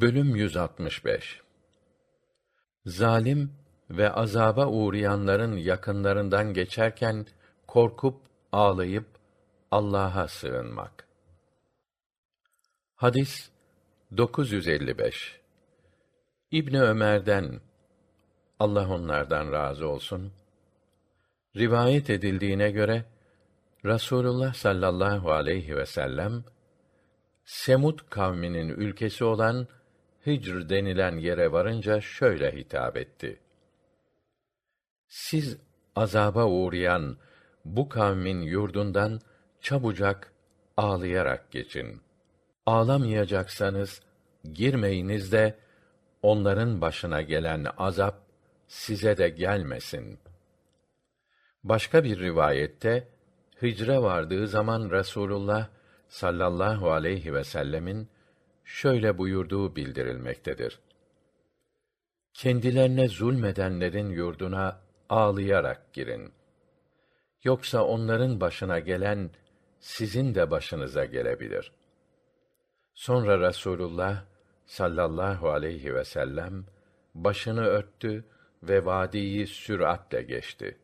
Bölüm 165 Zalim ve azaba uğrayanların yakınlarından geçerken korkup ağlayıp Allah'a sığınmak. Hadis 955 İbni Ömer'den Allah onlardan razı olsun rivayet edildiğine göre Rasulullah sallallahu aleyhi ve sellem Semud kavminin ülkesi olan Hicr denilen yere varınca şöyle hitap etti. Siz azaba uğrayan bu kavmin yurdundan çabucak ağlayarak geçin. Ağlamayacaksanız girmeyiniz de onların başına gelen azap size de gelmesin. Başka bir rivayette hicre vardığı zaman Rasulullah sallallahu aleyhi ve sellemin şöyle buyurduğu bildirilmektedir. Kendilerine zulmedenlerin yurduna ağlayarak girin. Yoksa onların başına gelen sizin de başınıza gelebilir. Sonra Rasulullah sallallahu aleyhi ve sellem başını örttü ve vadiyi süratle geçti.